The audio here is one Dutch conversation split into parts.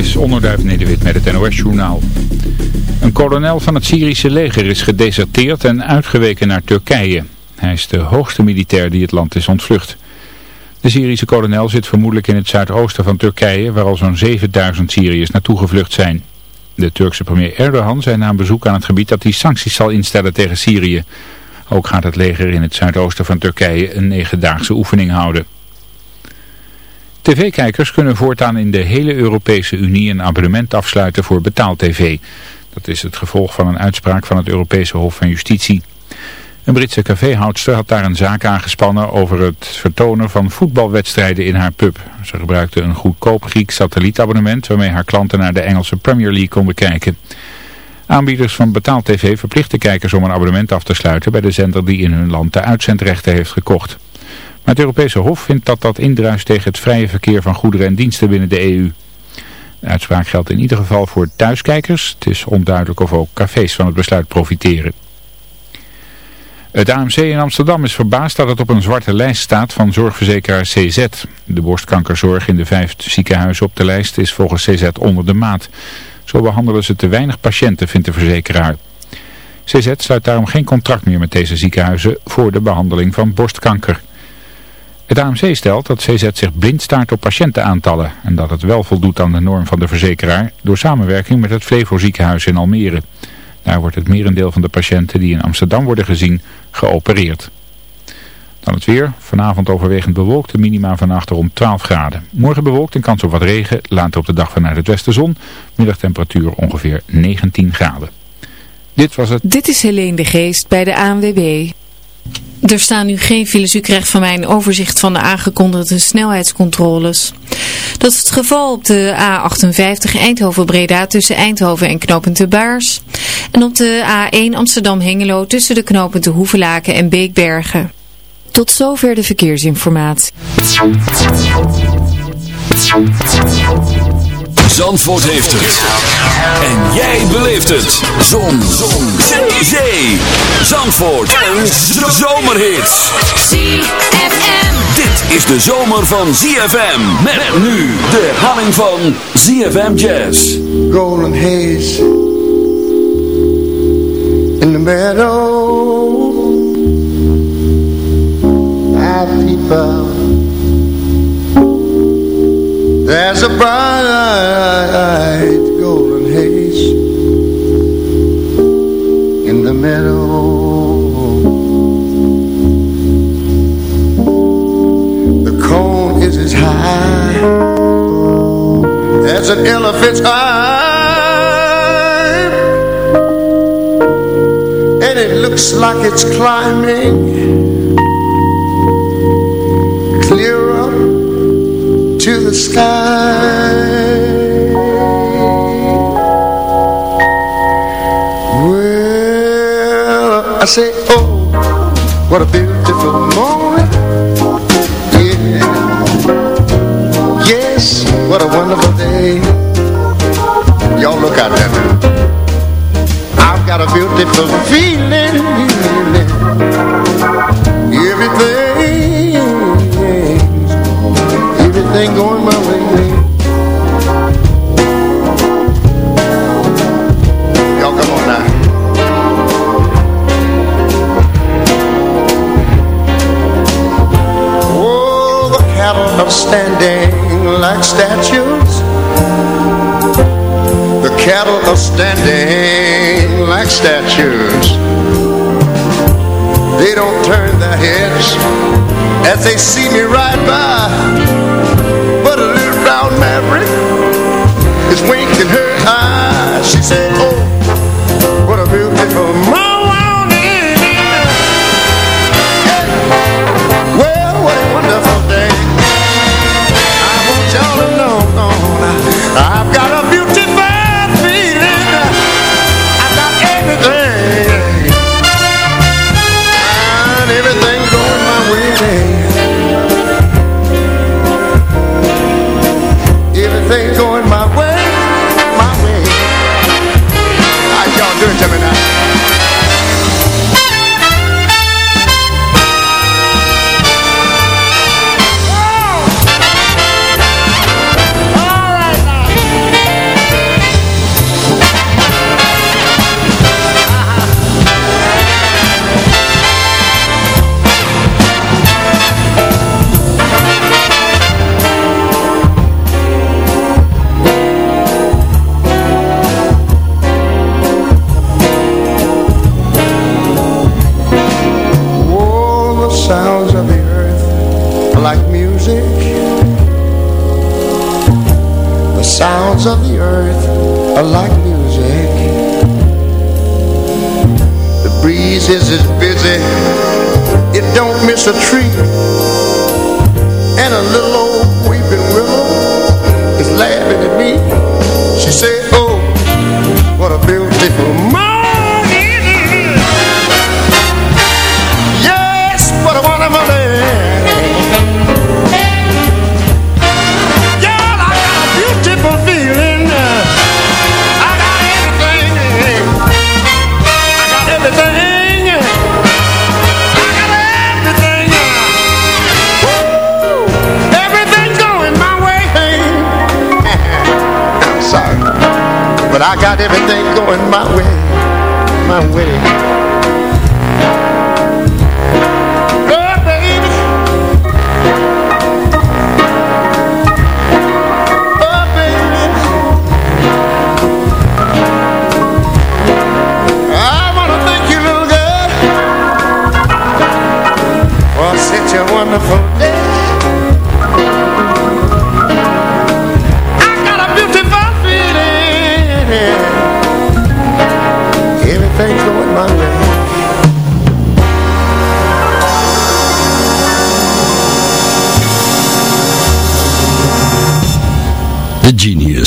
is Onderduif Nederwit met het NOS-journaal. Een kolonel van het Syrische leger is gedeserteerd en uitgeweken naar Turkije. Hij is de hoogste militair die het land is ontvlucht. De Syrische kolonel zit vermoedelijk in het zuidoosten van Turkije, waar al zo'n 7000 Syriërs naartoe gevlucht zijn. De Turkse premier Erdogan zei na een bezoek aan het gebied dat hij sancties zal instellen tegen Syrië. Ook gaat het leger in het zuidoosten van Turkije een negendaagse oefening houden. TV-kijkers kunnen voortaan in de hele Europese Unie een abonnement afsluiten voor betaal-tv. Dat is het gevolg van een uitspraak van het Europese Hof van Justitie. Een Britse caféhoudster had daar een zaak aangespannen over het vertonen van voetbalwedstrijden in haar pub. Ze gebruikte een goedkoop Grieks satellietabonnement waarmee haar klanten naar de Engelse Premier League konden kijken. Aanbieders van betaal-tv verplichten kijkers om een abonnement af te sluiten bij de zender die in hun land de uitzendrechten heeft gekocht. Maar het Europese Hof vindt dat dat indruist tegen het vrije verkeer van goederen en diensten binnen de EU. De uitspraak geldt in ieder geval voor thuiskijkers. Het is onduidelijk of ook cafés van het besluit profiteren. Het AMC in Amsterdam is verbaasd dat het op een zwarte lijst staat van zorgverzekeraar CZ. De borstkankerzorg in de vijf ziekenhuizen op de lijst is volgens CZ onder de maat. Zo behandelen ze te weinig patiënten, vindt de verzekeraar. CZ sluit daarom geen contract meer met deze ziekenhuizen voor de behandeling van borstkanker. Het AMC stelt dat CZ zich blind staart op patiëntenaantallen en dat het wel voldoet aan de norm van de verzekeraar door samenwerking met het Flevo ziekenhuis in Almere. Daar wordt het merendeel van de patiënten die in Amsterdam worden gezien geopereerd. Dan het weer. Vanavond overwegend bewolkt. De minima vannacht rond 12 graden. Morgen bewolkt en kans op wat regen. Later op de dag vanuit het westen zon. Middagtemperatuur ongeveer 19 graden. Dit was het. Dit is Helene de Geest bij de ANWB. Er staan nu geen files. U krijgt van mij een overzicht van de aangekondigde snelheidscontroles. Dat is het geval op de A58 Eindhoven-Breda tussen Eindhoven en knooppunt de Baars. En op de A1 Amsterdam-Hengelo tussen de knooppunten Hoevelaken en Beekbergen. Tot zover de verkeersinformatie. Zandvoort heeft het. En jij beleeft het. Zon. Zon. Zee. Zandvoort. En zomerhits. ZFM. Dit is de zomer van ZFM. Met nu de herhaling van ZFM Jazz. Golden haze. In the meadow. I people. There's a bright golden haze in the meadow. The cone is as high. As an elephant's eye, and it looks like it's climbing I say, oh, what a beautiful morning. Yeah. Yes, what a wonderful day. Y'all look out there. I've got a beautiful feeling. Statues. They don't turn their heads as they see me don't miss a tree. And a little old weeping willow Is laughing at me. She said, oh, what a beautiful morning I got everything going my way, my way.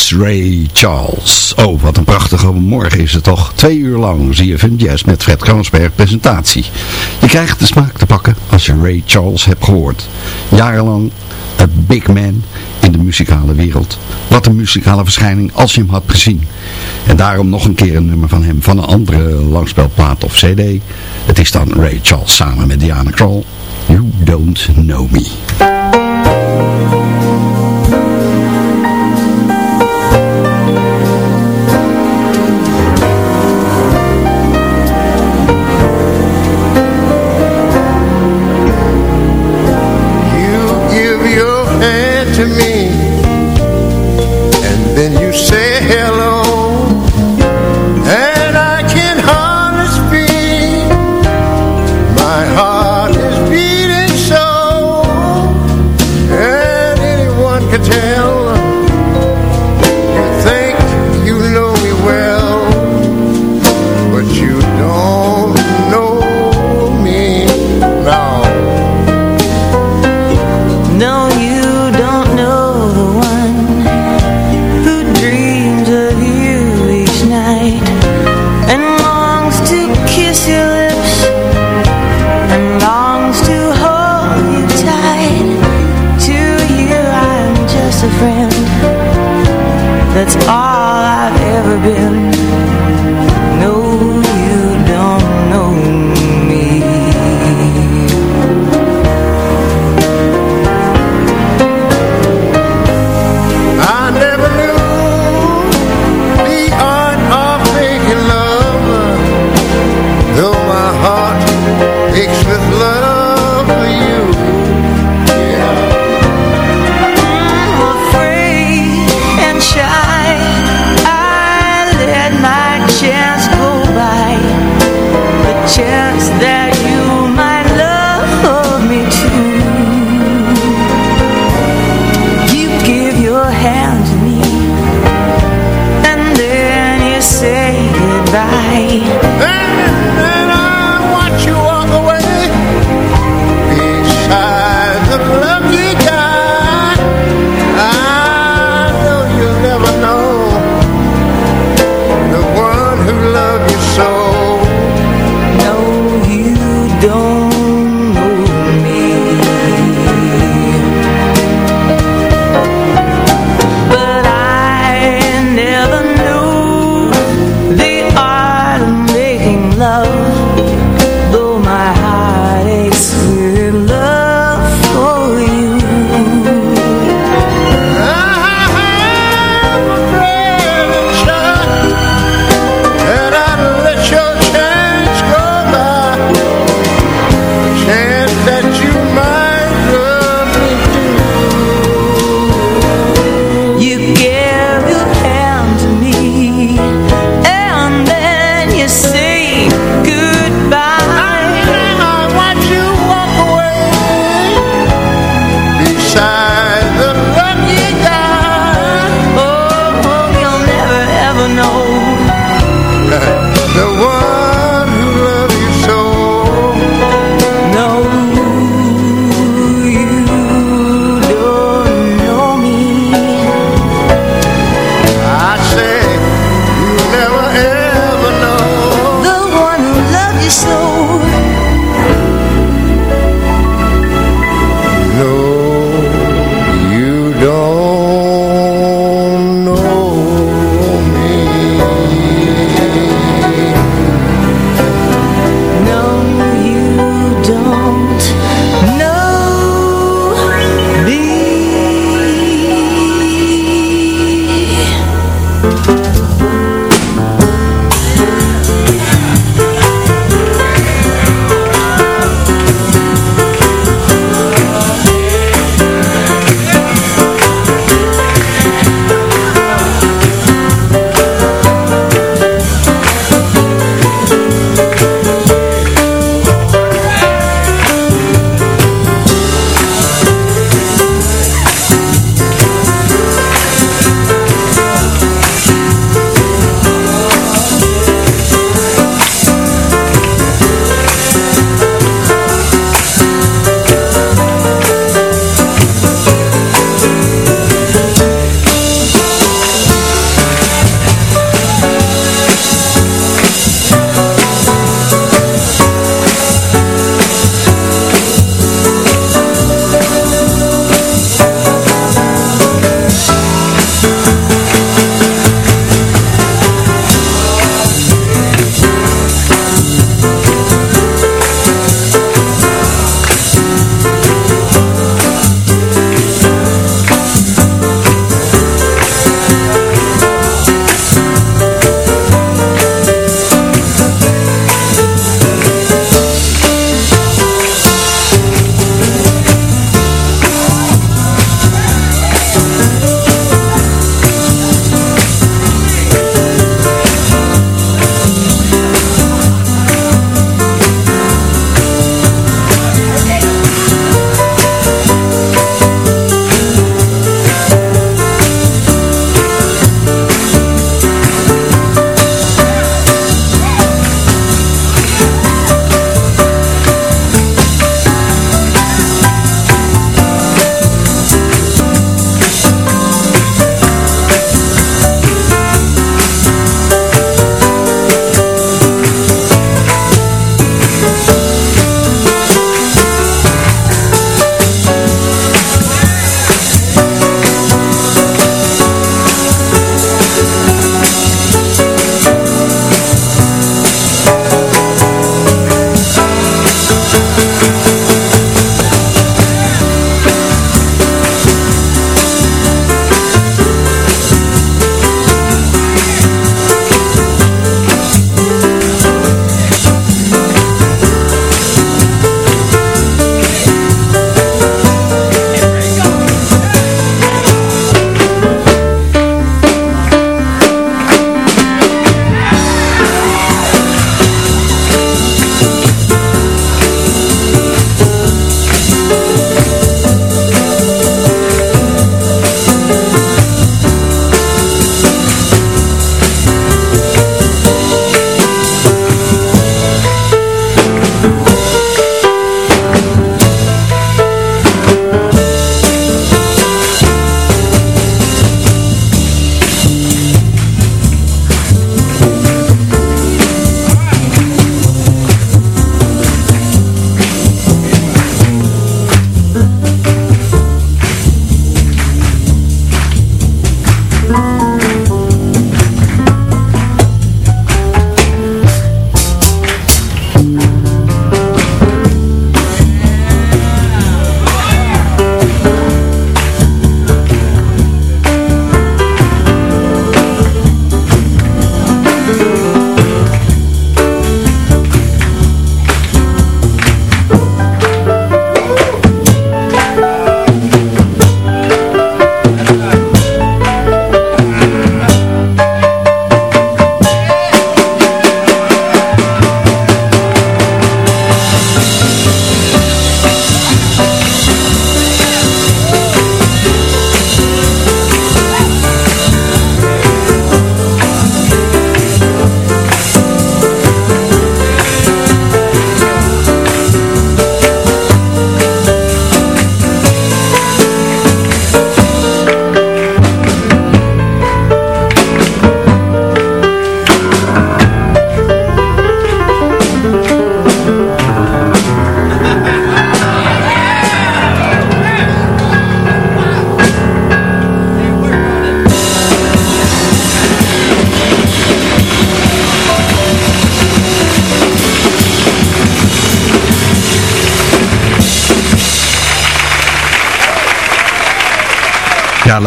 Ray Charles. Oh, wat een prachtige morgen is het toch. Twee uur lang zie je Jazz met Fred Kransberg presentatie. Je krijgt de smaak te pakken als je Ray Charles hebt gehoord. Jarenlang een big man in de muzikale wereld. Wat een muzikale verschijning als je hem had gezien. En daarom nog een keer een nummer van hem van een andere langspelplaat of cd. Het is dan Ray Charles samen met Diana Kroll. You Don't Know Me.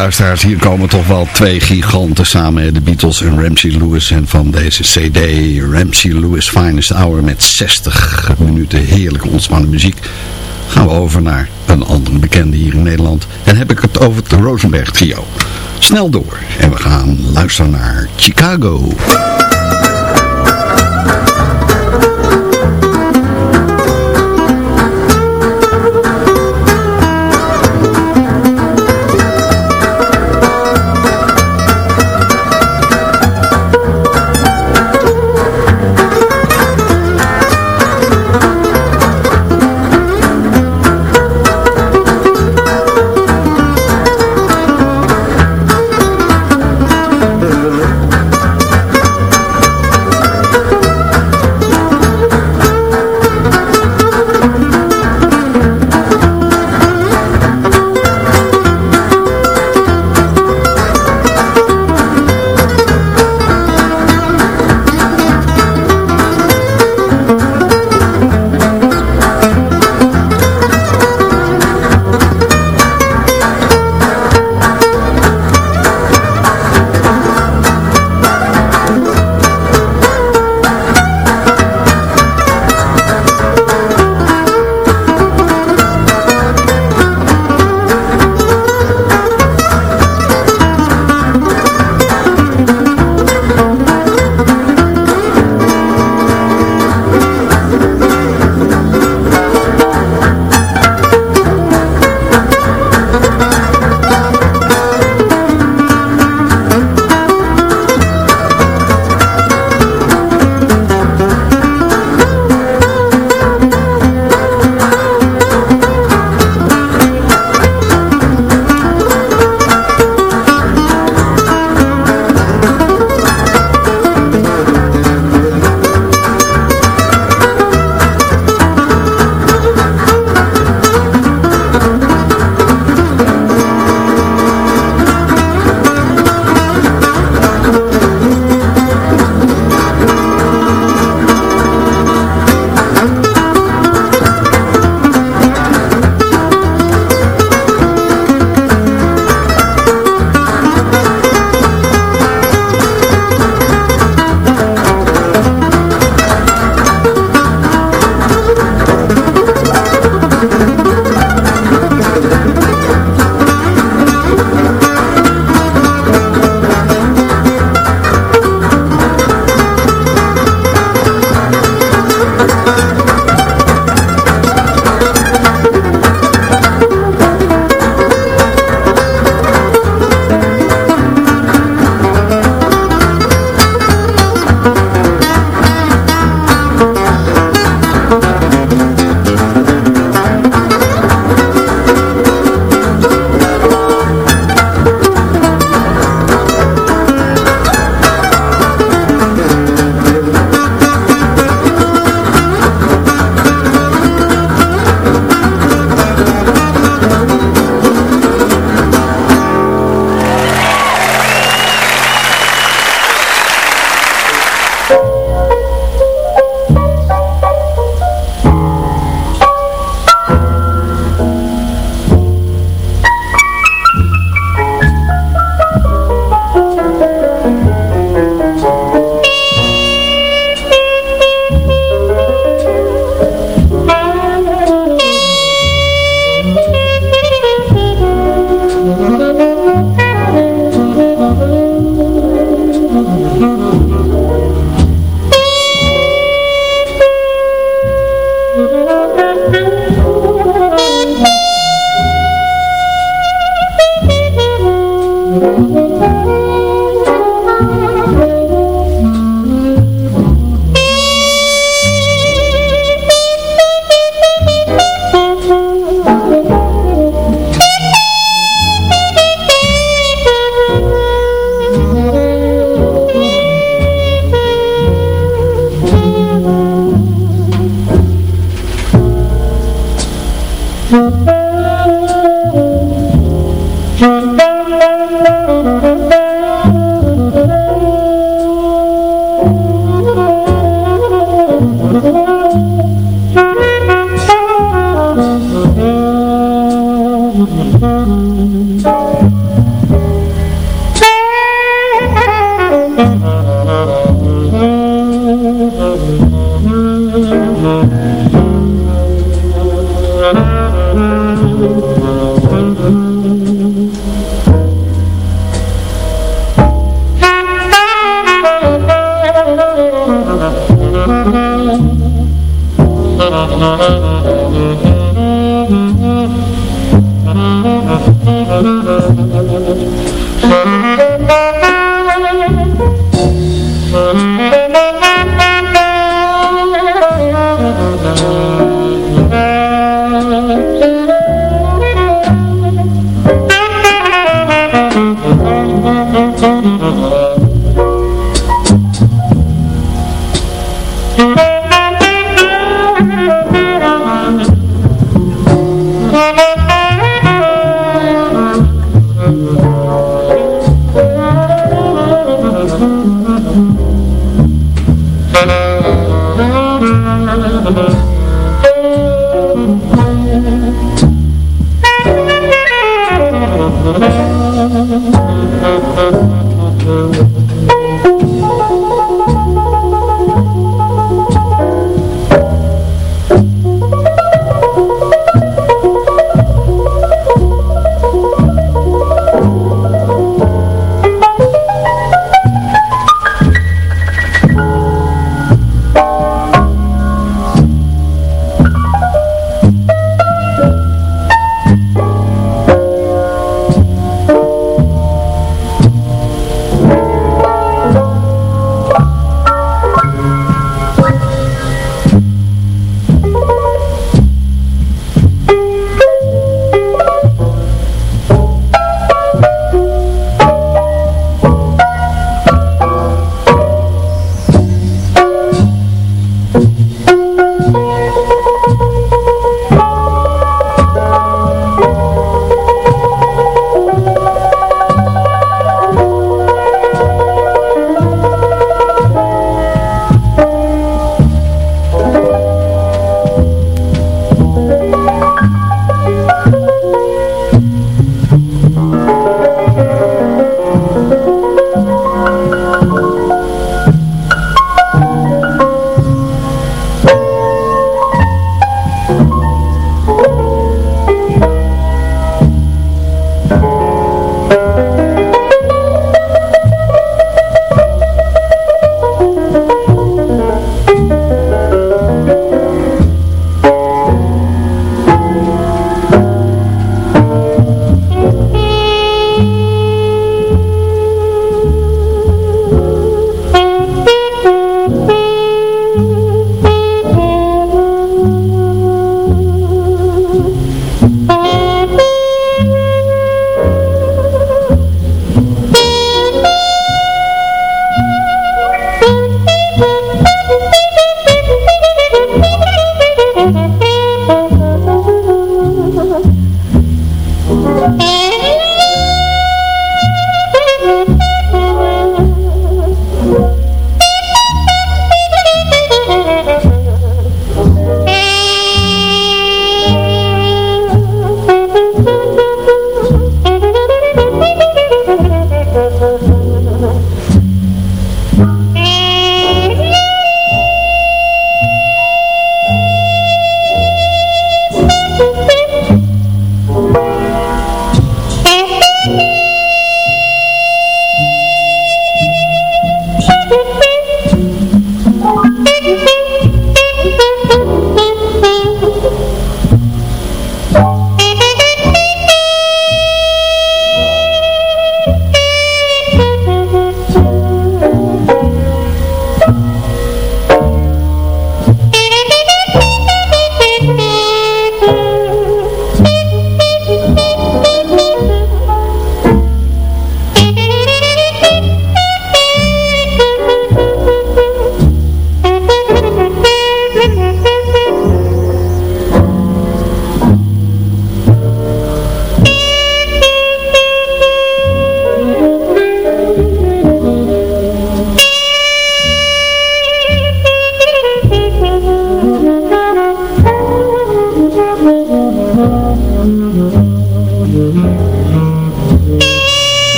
Luisteraars, hier komen toch wel twee giganten samen. De Beatles en Ramsey Lewis. En van deze cd, Ramsey Lewis Finest Hour met 60 minuten heerlijke ontspannen muziek. Gaan we over naar een andere bekende hier in Nederland. En heb ik het over het Rosenberg trio. Snel door. En we gaan luisteren naar Chicago.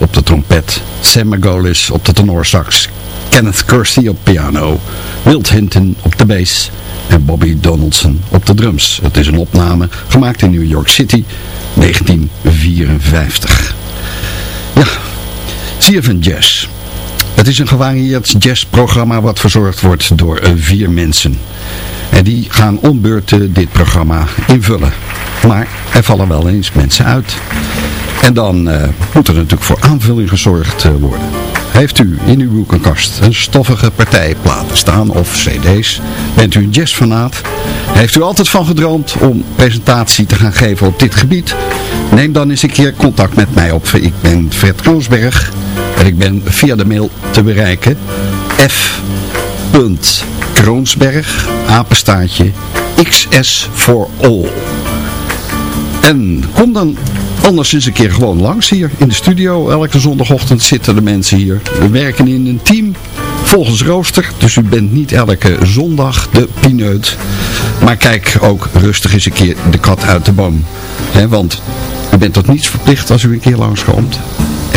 Op de trompet. Sam Margolis op de tenorsax. Kenneth Kirsty op piano. Wilt Hinton op de bass. En Bobby Donaldson op de drums. Het is een opname gemaakt in New York City 1954. Ja, CFN Jazz. Het is een gevarieerd jazzprogramma wat verzorgd wordt door vier mensen. En die gaan om dit programma invullen. Maar er vallen wel eens mensen uit. En dan uh, moet er natuurlijk voor aanvulling gezorgd uh, worden. Heeft u in uw boekenkast een stoffige partijplaten staan of cd's? Bent u een jazzfanaat? Heeft u altijd van gedroomd om presentatie te gaan geven op dit gebied? Neem dan eens een keer contact met mij op. Ik ben Fred Kroonsberg en ik ben via de mail te bereiken f. Kroonsberg, apenstaartje, XS for all. En kom dan anders eens een keer gewoon langs hier in de studio. Elke zondagochtend zitten de mensen hier. We werken in een team volgens rooster. Dus u bent niet elke zondag de pineut. Maar kijk ook rustig eens een keer de kat uit de boom. He, want u bent tot niets verplicht als u een keer langskomt.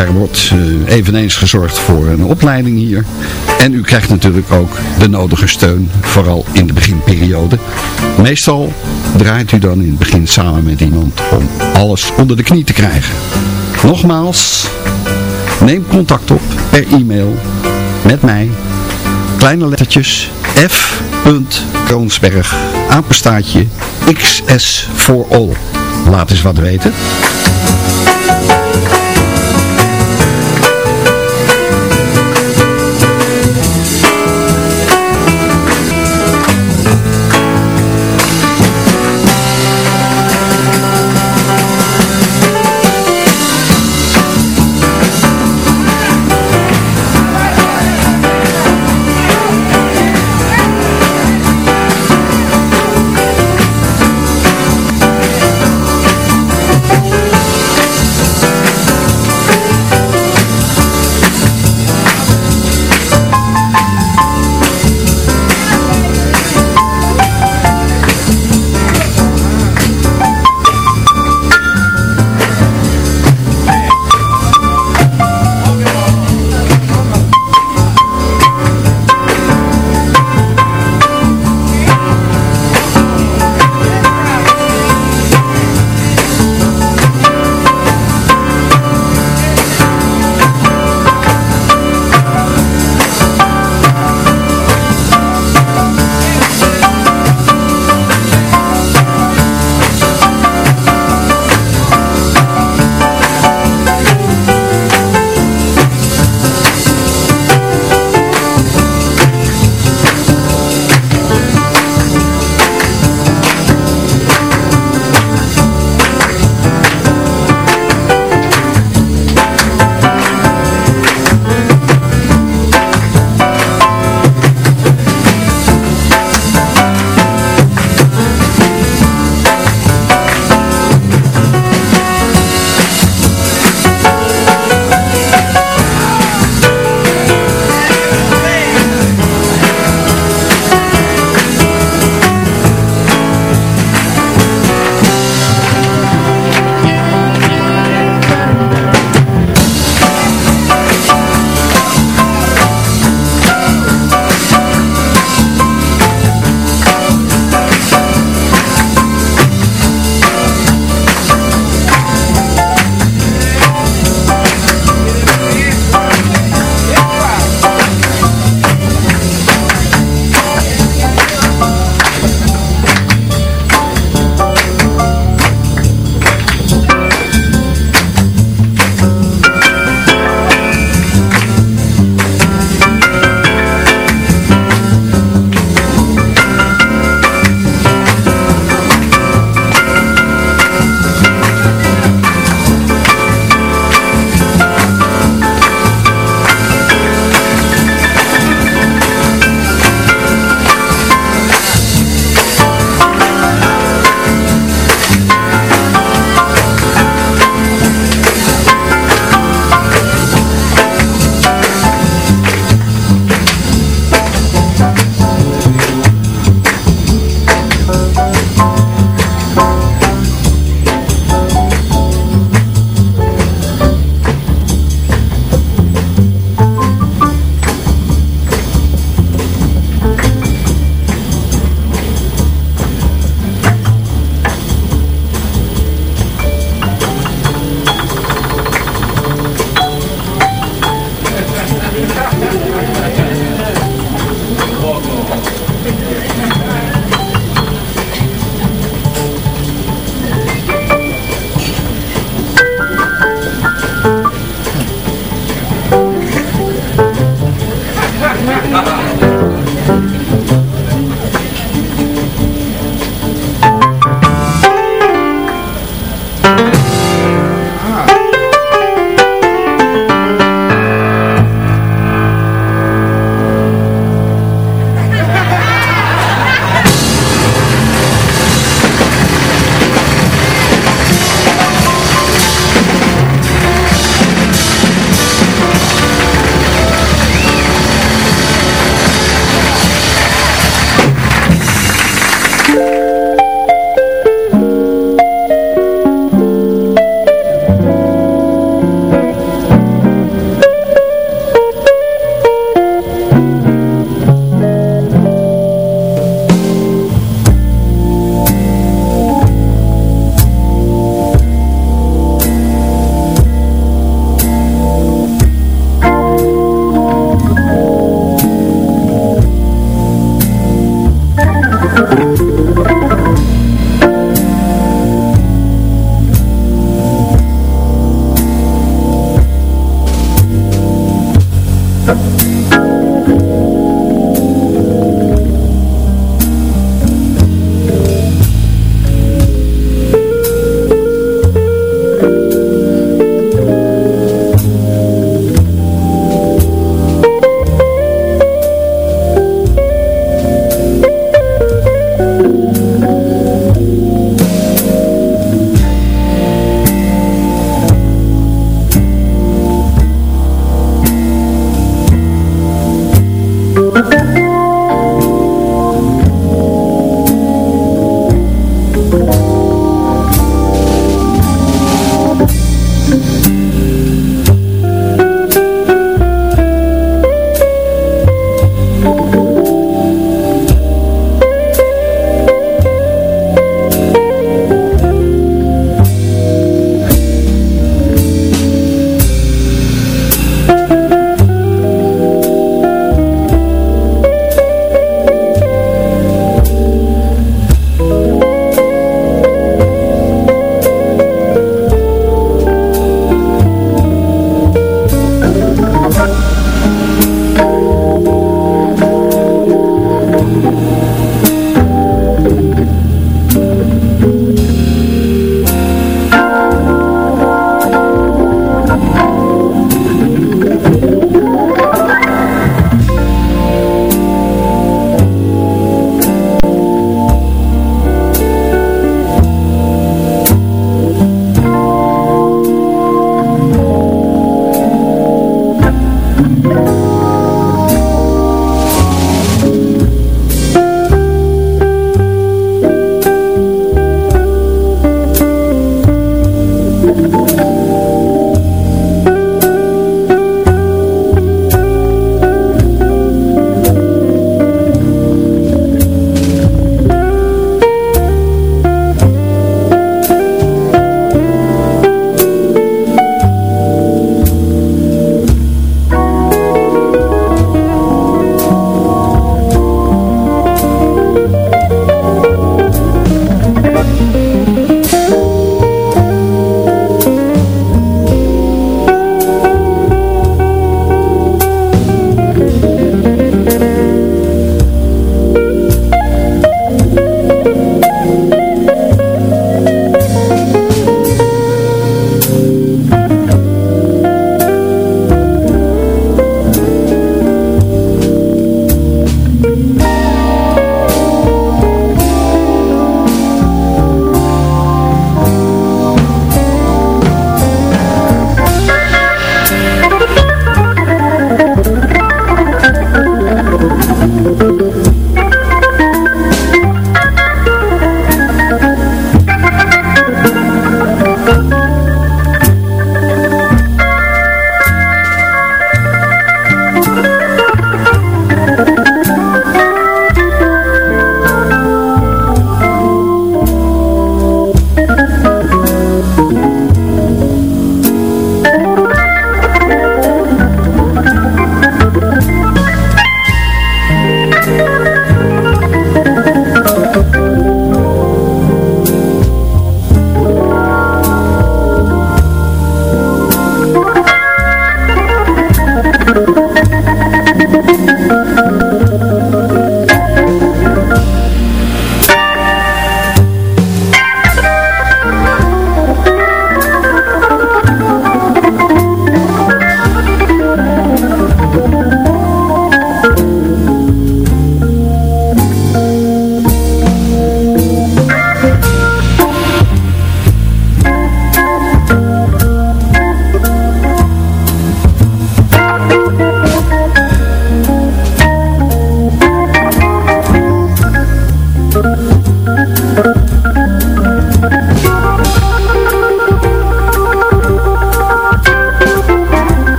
Er wordt uh, eveneens gezorgd voor een opleiding hier. En u krijgt natuurlijk ook de nodige steun, vooral in de beginperiode. Meestal draait u dan in het begin samen met iemand om alles onder de knie te krijgen. Nogmaals, neem contact op per e-mail met mij. Kleine lettertjes F. Kroonsberg, apenstaartje, XS for all. Laat eens wat weten.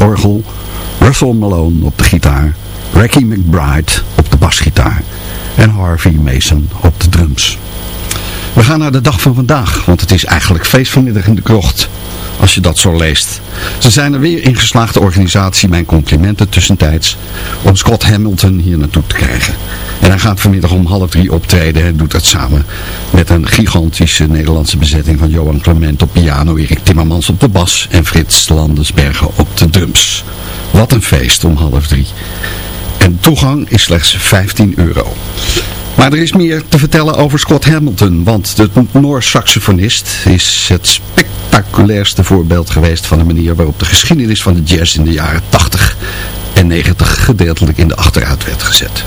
Orgel, Russell Malone op de gitaar, Ricky McBride op de basgitaar en Harvey Mason op de drums. We gaan naar de dag van vandaag, want het is eigenlijk feest vanmiddag in de krocht als je dat zo leest. Ze zijn er weer in de organisatie, mijn complimenten tussentijds, om Scott Hamilton hier naartoe te krijgen. En hij gaat vanmiddag om half drie optreden en doet dat samen met een gigantische Nederlandse bezetting van Johan Clement op piano, Erik Timmermans op de bas en Frits Landesbergen op de drums. Wat een feest om half drie. En toegang is slechts 15 euro. Maar er is meer te vertellen over Scott Hamilton, want de Noors saxofonist is het spectaculairste voorbeeld geweest van de manier waarop de geschiedenis van de jazz in de jaren 80 en 90 gedeeltelijk in de achteruit werd gezet.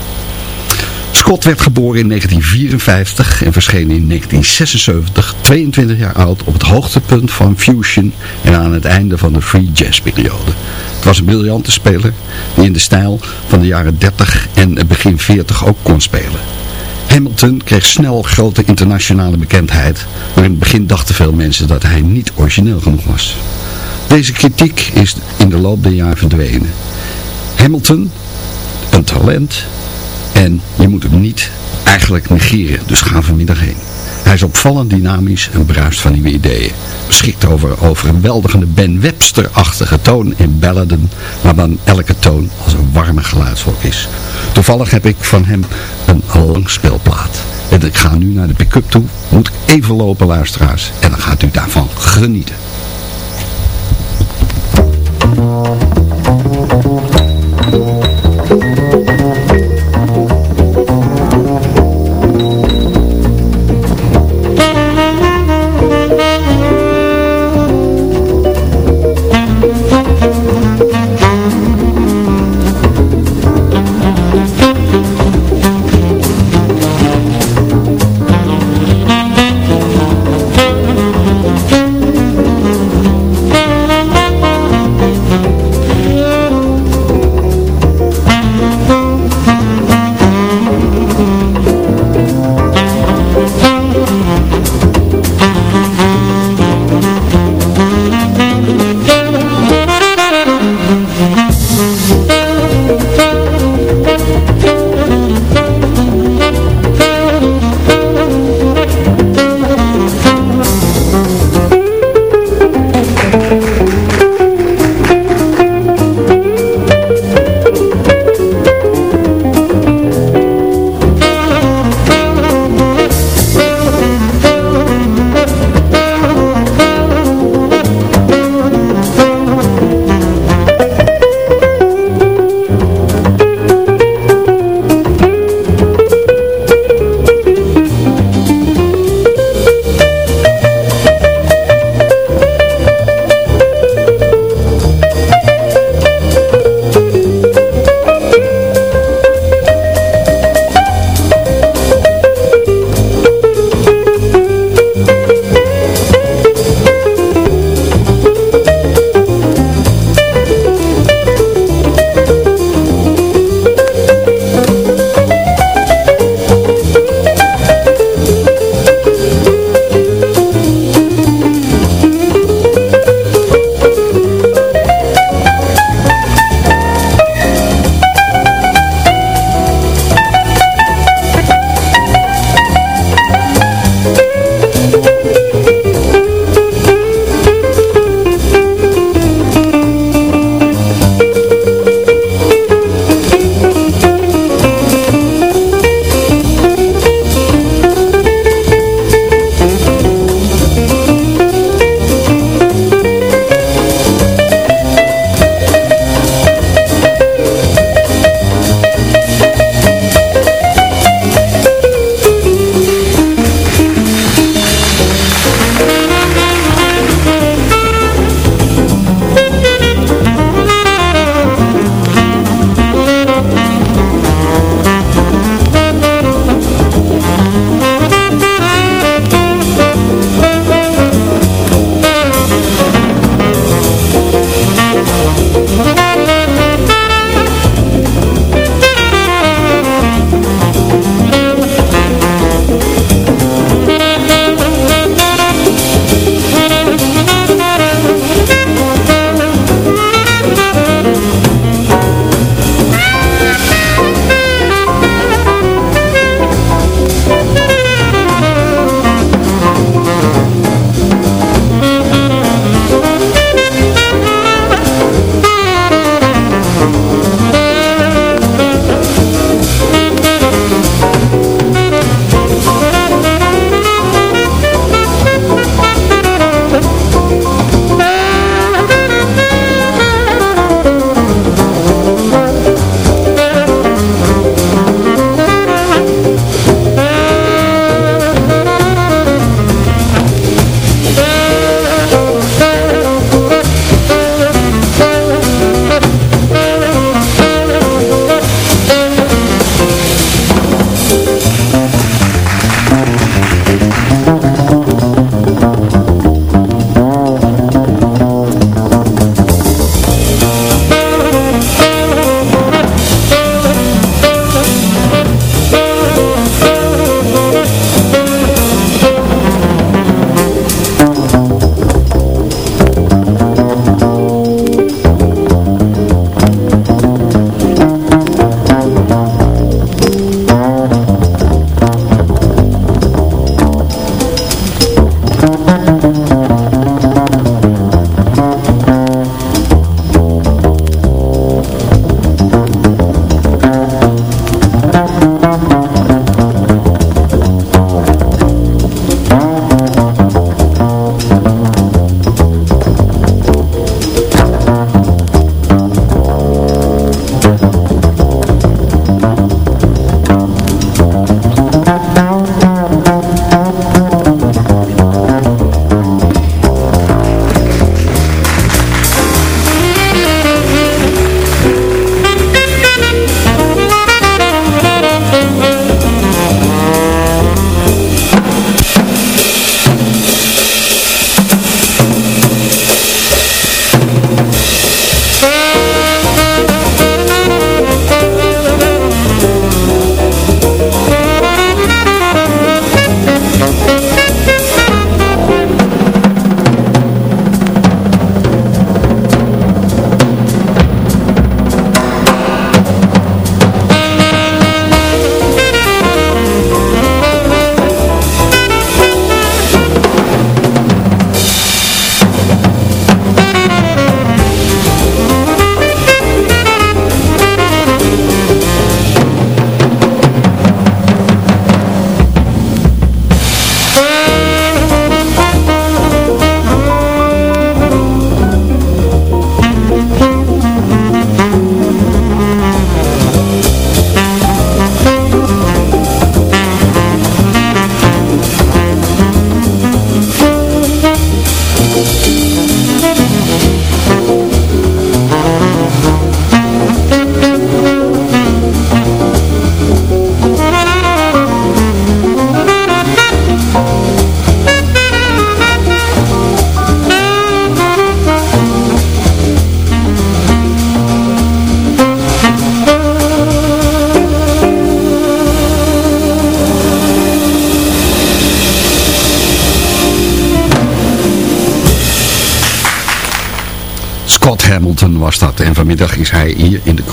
Scott werd geboren in 1954 en verscheen in 1976, 22 jaar oud, op het hoogtepunt van fusion en aan het einde van de free jazz periode. Het was een briljante speler die in de stijl van de jaren 30 en begin 40 ook kon spelen. Hamilton kreeg snel grote internationale bekendheid, maar in het begin dachten veel mensen dat hij niet origineel genoeg was. Deze kritiek is in de loop der jaren verdwenen. Hamilton, een talent, en je moet hem niet eigenlijk negeren, dus ga vanmiddag heen. Hij is opvallend dynamisch en bruist van nieuwe ideeën. Beschikt over overweldigende Ben Webster-achtige toon in balladen, waarvan elke toon als een warme geluidsvolk is. Toevallig heb ik van hem een langspeelplaat. En ik ga nu naar de pick-up toe, moet ik even lopen luisteraars, en dan gaat u daarvan genieten.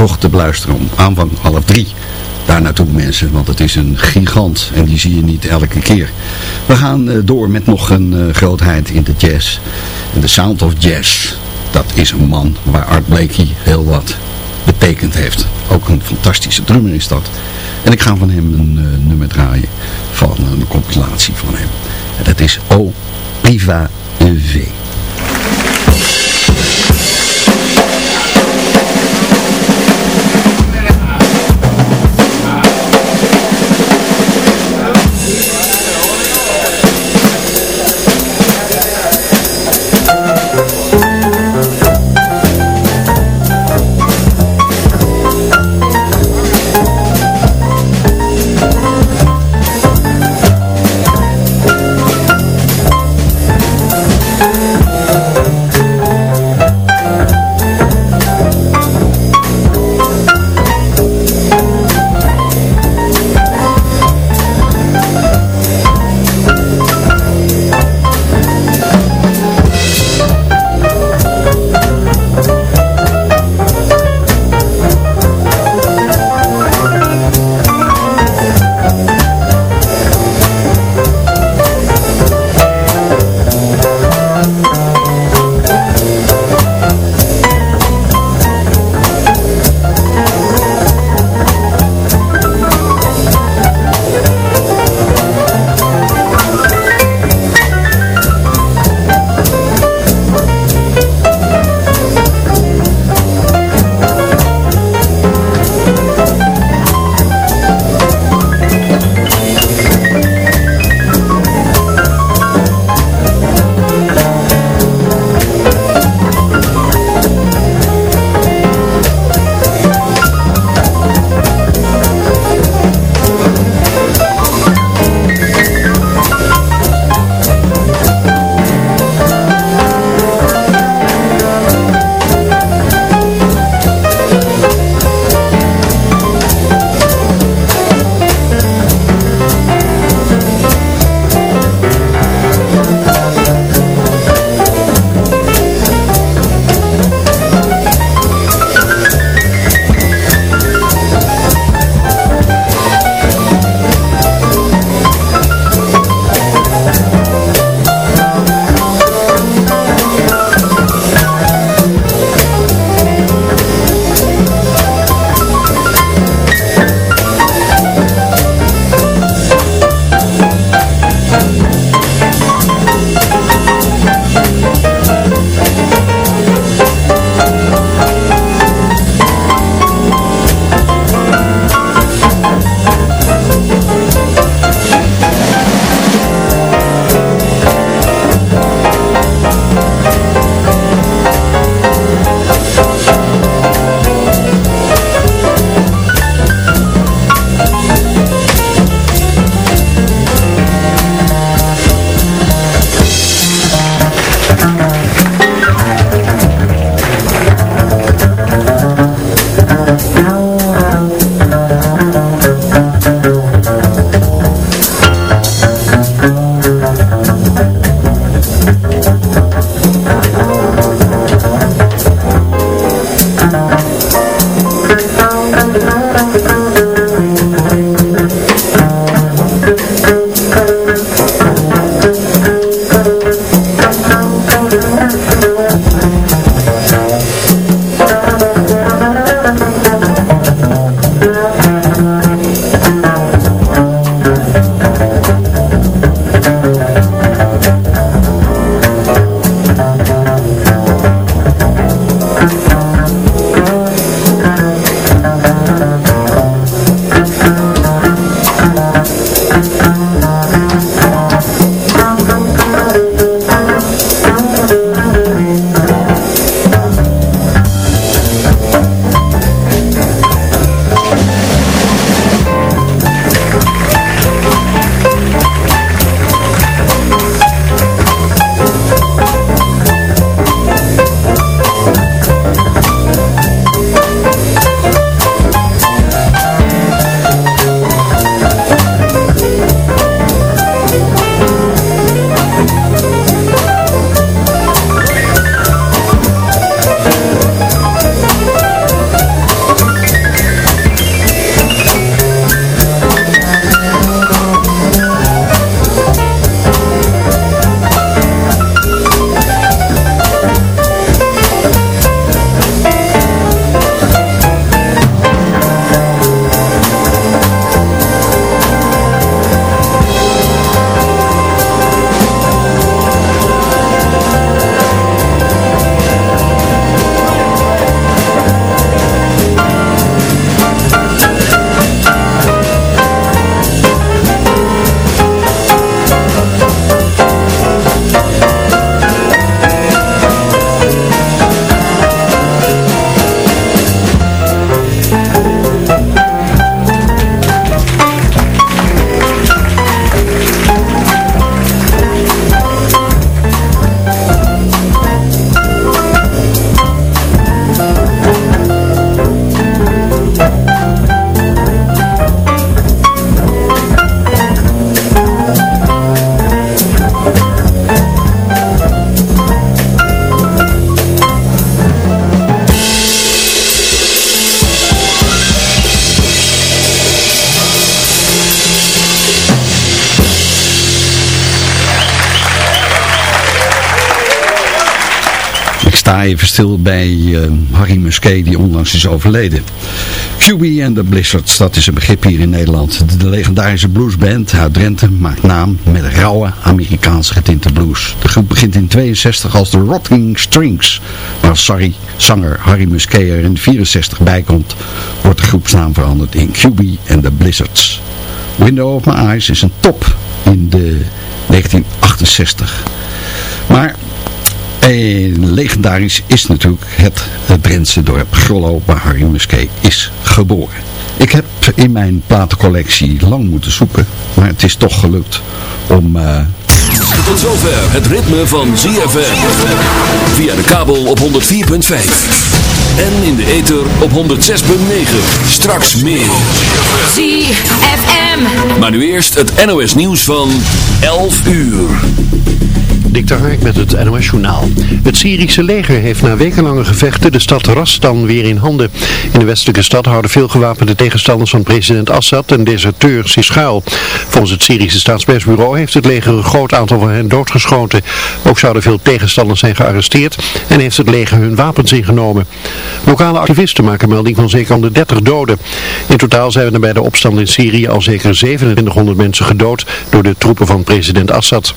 Te beluisteren om aanvang half drie. Daar naartoe mensen, want het is een gigant en die zie je niet elke keer. We gaan eh, door met nog een uh, grootheid in de jazz. En de Sound of Jazz, dat is een man waar Art Blakey heel wat betekend heeft. Ook een fantastische drummer is dat. En ik ga van hem een uh, nummer draaien van een compilatie van hem. En dat is O Priva EV. Even stil bij uh, Harry Musquet die onlangs is overleden. QB and the Blizzards, dat is een begrip hier in Nederland. De legendarische bluesband uit Drenthe maakt naam met rauwe Amerikaanse getinte blues. De groep begint in 62 als de Rotting Strings. Maar als sorry, zanger Harry Musquet er in 64 bij komt, wordt de groepsnaam veranderd in QB and the Blizzards. Window of My Eyes is een top in de 1968. Legendarisch is natuurlijk het, het Drentse dorp Grollo waar Harry Musquet is geboren. Ik heb in mijn platencollectie lang moeten zoeken, maar het is toch gelukt om... Uh... Tot zover het ritme van ZFM. Via de kabel op 104.5. En in de ether op 106.9. Straks meer. ZFM. Maar nu eerst het NOS nieuws van 11 uur. Dik met het NOS Journaal. Het Syrische leger heeft na wekenlange gevechten de stad Rastan weer in handen. In de westelijke stad houden veel gewapende tegenstanders van president Assad en deserteurs zich schuil. Volgens het Syrische staatspersbureau heeft het leger een groot aantal van hen doodgeschoten. Ook zouden veel tegenstanders zijn gearresteerd en heeft het leger hun wapens ingenomen. Lokale activisten maken melding van zeker 130 doden. In totaal zijn er bij de opstand in Syrië al zeker 2700 mensen gedood door de troepen van president Assad.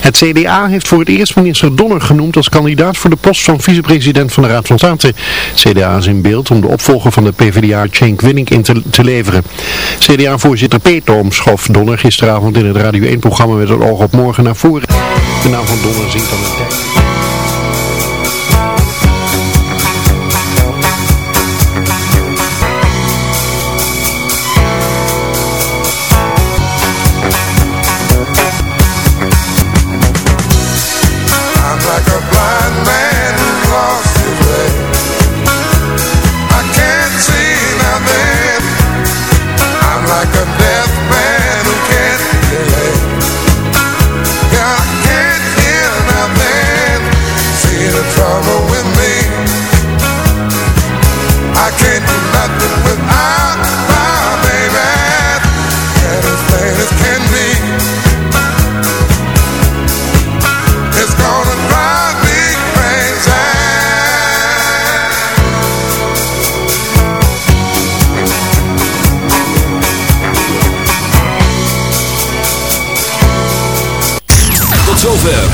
Het CDA heeft voor het eerst minister Donner genoemd als kandidaat voor de post van vicepresident van de Raad van State. CDA is in beeld om de opvolger van de PvdA Cenk Winning in te, leveren. CDA-voorzitter Peetoom schoof Donner gisteravond in het Radio 1-programma met het oog op morgen naar voren. De naam van Donner zingt dan een tijd.